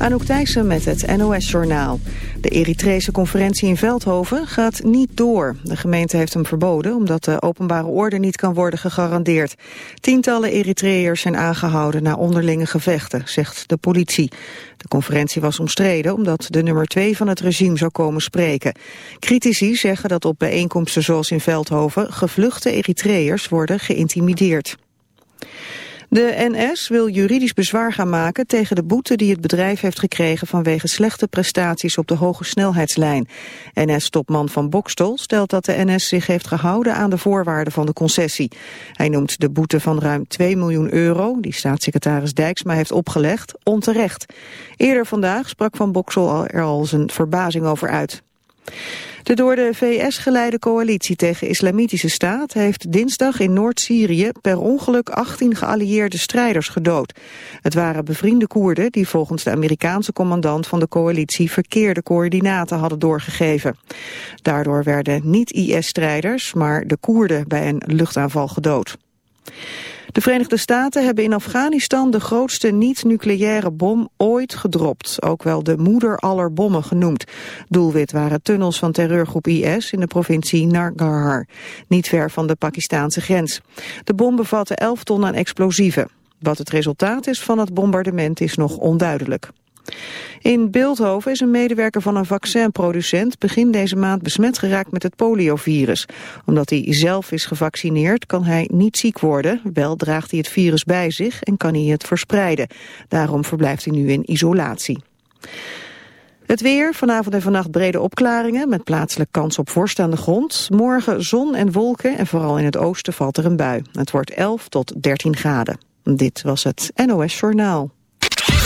Anouk Thijssen met het NOS-journaal. De Eritrese conferentie in Veldhoven gaat niet door. De gemeente heeft hem verboden omdat de openbare orde niet kan worden gegarandeerd. Tientallen Eritreërs zijn aangehouden na onderlinge gevechten, zegt de politie. De conferentie was omstreden omdat de nummer twee van het regime zou komen spreken. Critici zeggen dat op bijeenkomsten zoals in Veldhoven gevluchte Eritreërs worden geïntimideerd. De NS wil juridisch bezwaar gaan maken tegen de boete die het bedrijf heeft gekregen vanwege slechte prestaties op de hoge snelheidslijn. NS-topman van Bokstol stelt dat de NS zich heeft gehouden aan de voorwaarden van de concessie. Hij noemt de boete van ruim 2 miljoen euro, die staatssecretaris Dijksma heeft opgelegd, onterecht. Eerder vandaag sprak Van Bokstel er al zijn verbazing over uit. De door de VS geleide coalitie tegen islamitische staat heeft dinsdag in Noord-Syrië per ongeluk 18 geallieerde strijders gedood. Het waren bevriende Koerden die volgens de Amerikaanse commandant van de coalitie verkeerde coördinaten hadden doorgegeven. Daardoor werden niet IS-strijders, maar de Koerden bij een luchtaanval gedood. De Verenigde Staten hebben in Afghanistan de grootste niet-nucleaire bom ooit gedropt. Ook wel de moeder aller bommen genoemd. Doelwit waren tunnels van terreurgroep IS in de provincie Nangarhar. Niet ver van de Pakistaanse grens. De bom bevatte 11 ton aan explosieven. Wat het resultaat is van het bombardement is nog onduidelijk. In Beeldhoven is een medewerker van een vaccinproducent begin deze maand besmet geraakt met het poliovirus. Omdat hij zelf is gevaccineerd kan hij niet ziek worden. Wel draagt hij het virus bij zich en kan hij het verspreiden. Daarom verblijft hij nu in isolatie. Het weer, vanavond en vannacht brede opklaringen... met plaatselijk kans op vorst aan de grond. Morgen zon en wolken en vooral in het oosten valt er een bui. Het wordt 11 tot 13 graden. Dit was het NOS Journaal.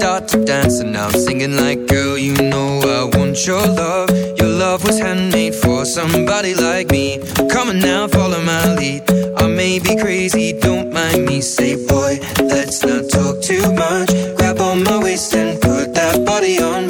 start to dance And I'm singing like Girl, you know I want your love. Your love was handmade for somebody like me. Come on now, follow my lead. I may be crazy, don't mind me. Say boy, let's not talk too much. Grab on my waist and put that body on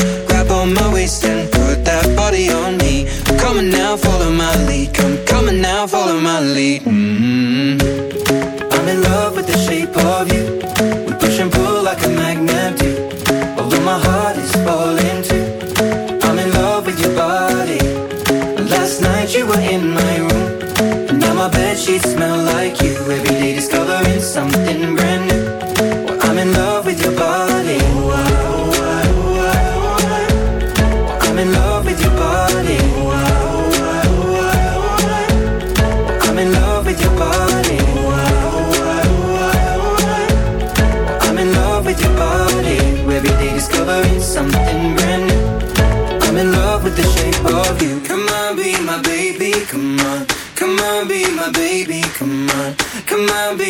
were in my room. Now my bed sheets smell like you. Every day discovering something brand new.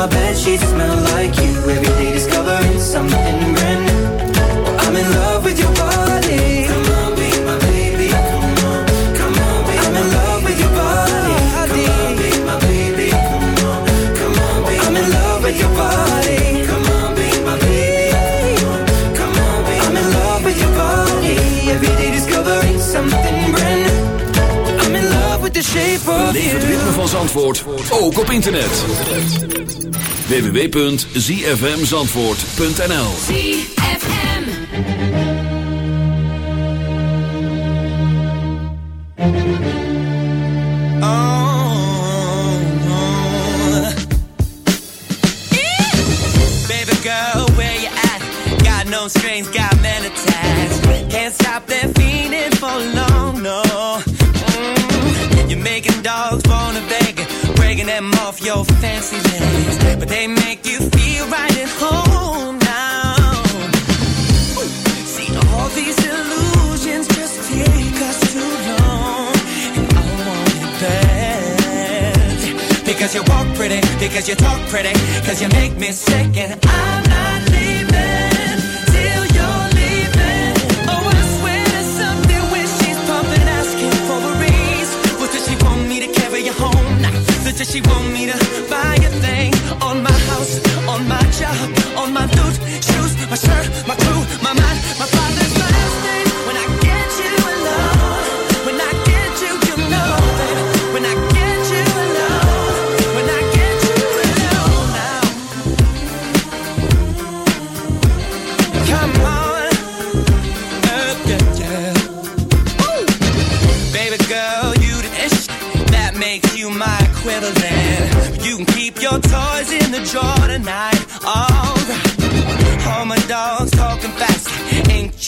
Now my bed sheets smell like you. Every day discovering something brand new. I'm in love with your body. Come on, be my baby. Come on, come on, be I'm in love with your body. Come on, be my baby. Come on, come on, be I'm in love with your body. Come on, be my baby. Come on, be I'm in love with your body. Every day discovering something brand new. I'm in love with the shape of Beleef het you. ritme van Zandvoort, ook op internet. www.zfmzandvoort.nl ZFM. Baby girl, where you at? Got no strings, got men attached. Can't stop that feeling for long, no. You're making dogs wanna beg, breaking them off your fancy legs. But they make you feel right at home now. See, all these illusions just take us too long. And I want it bad. Because you walk pretty, because you talk pretty, because you make me sick, and I'm not leaving Does she want me to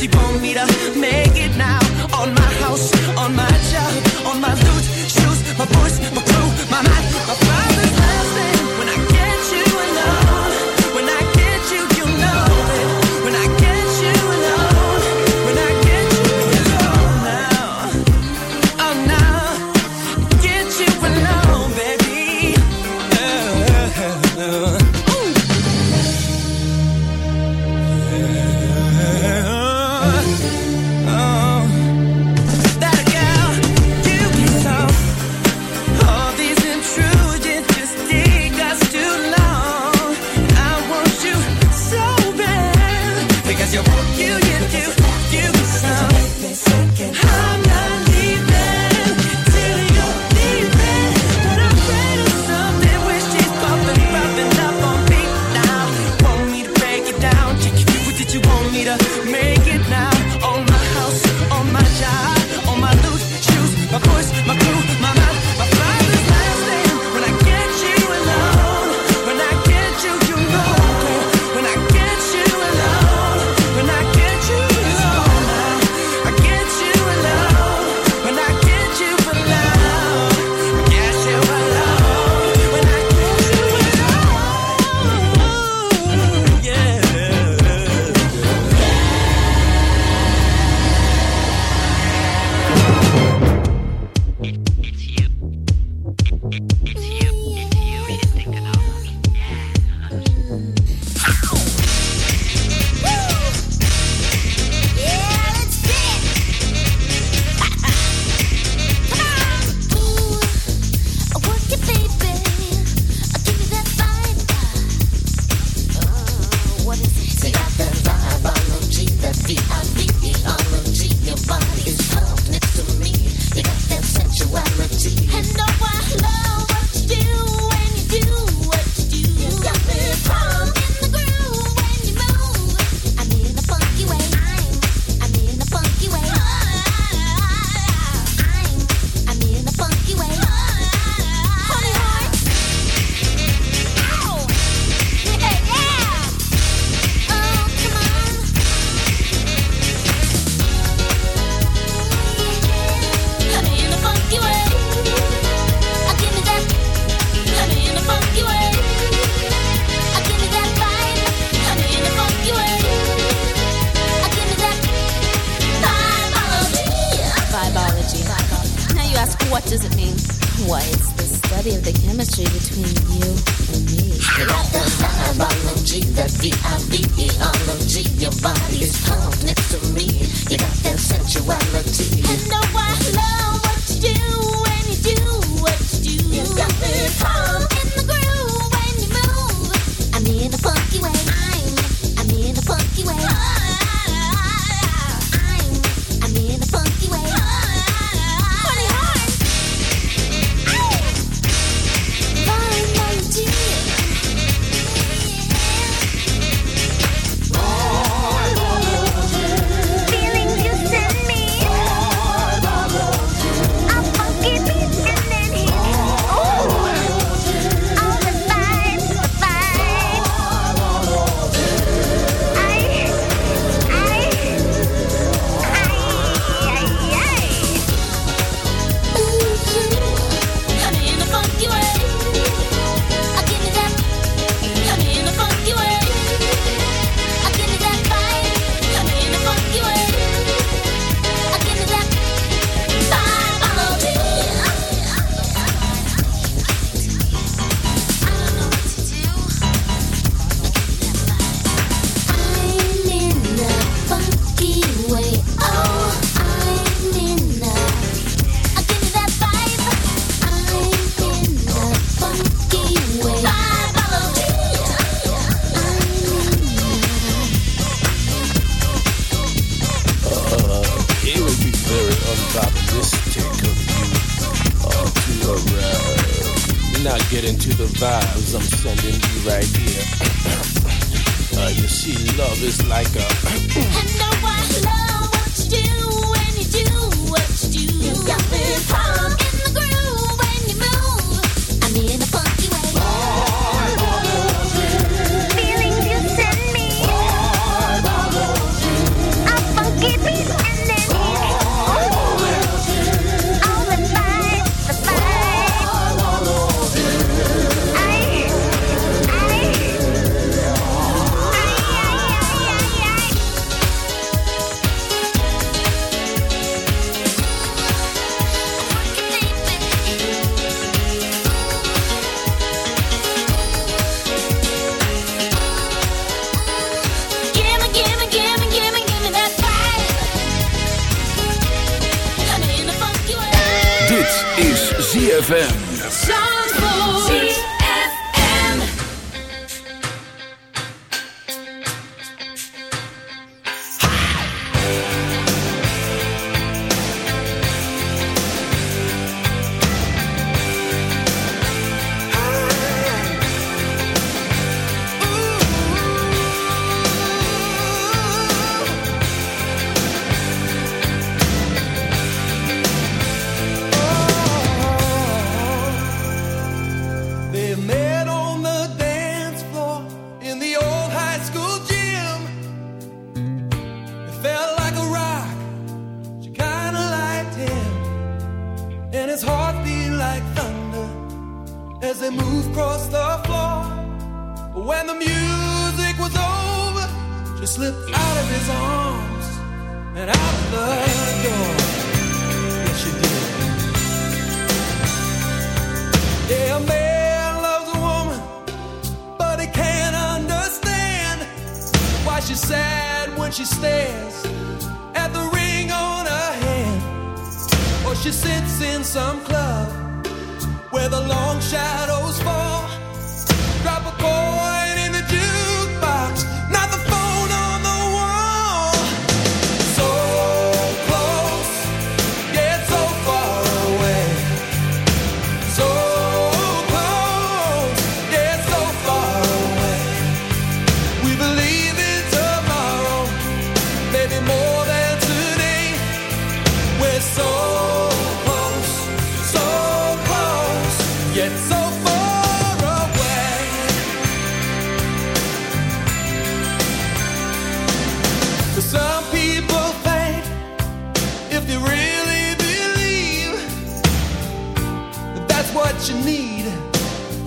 keep on meet up Yeah,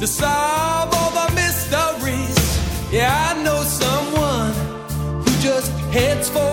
to solve all the mysteries. Yeah, I know someone who just heads for.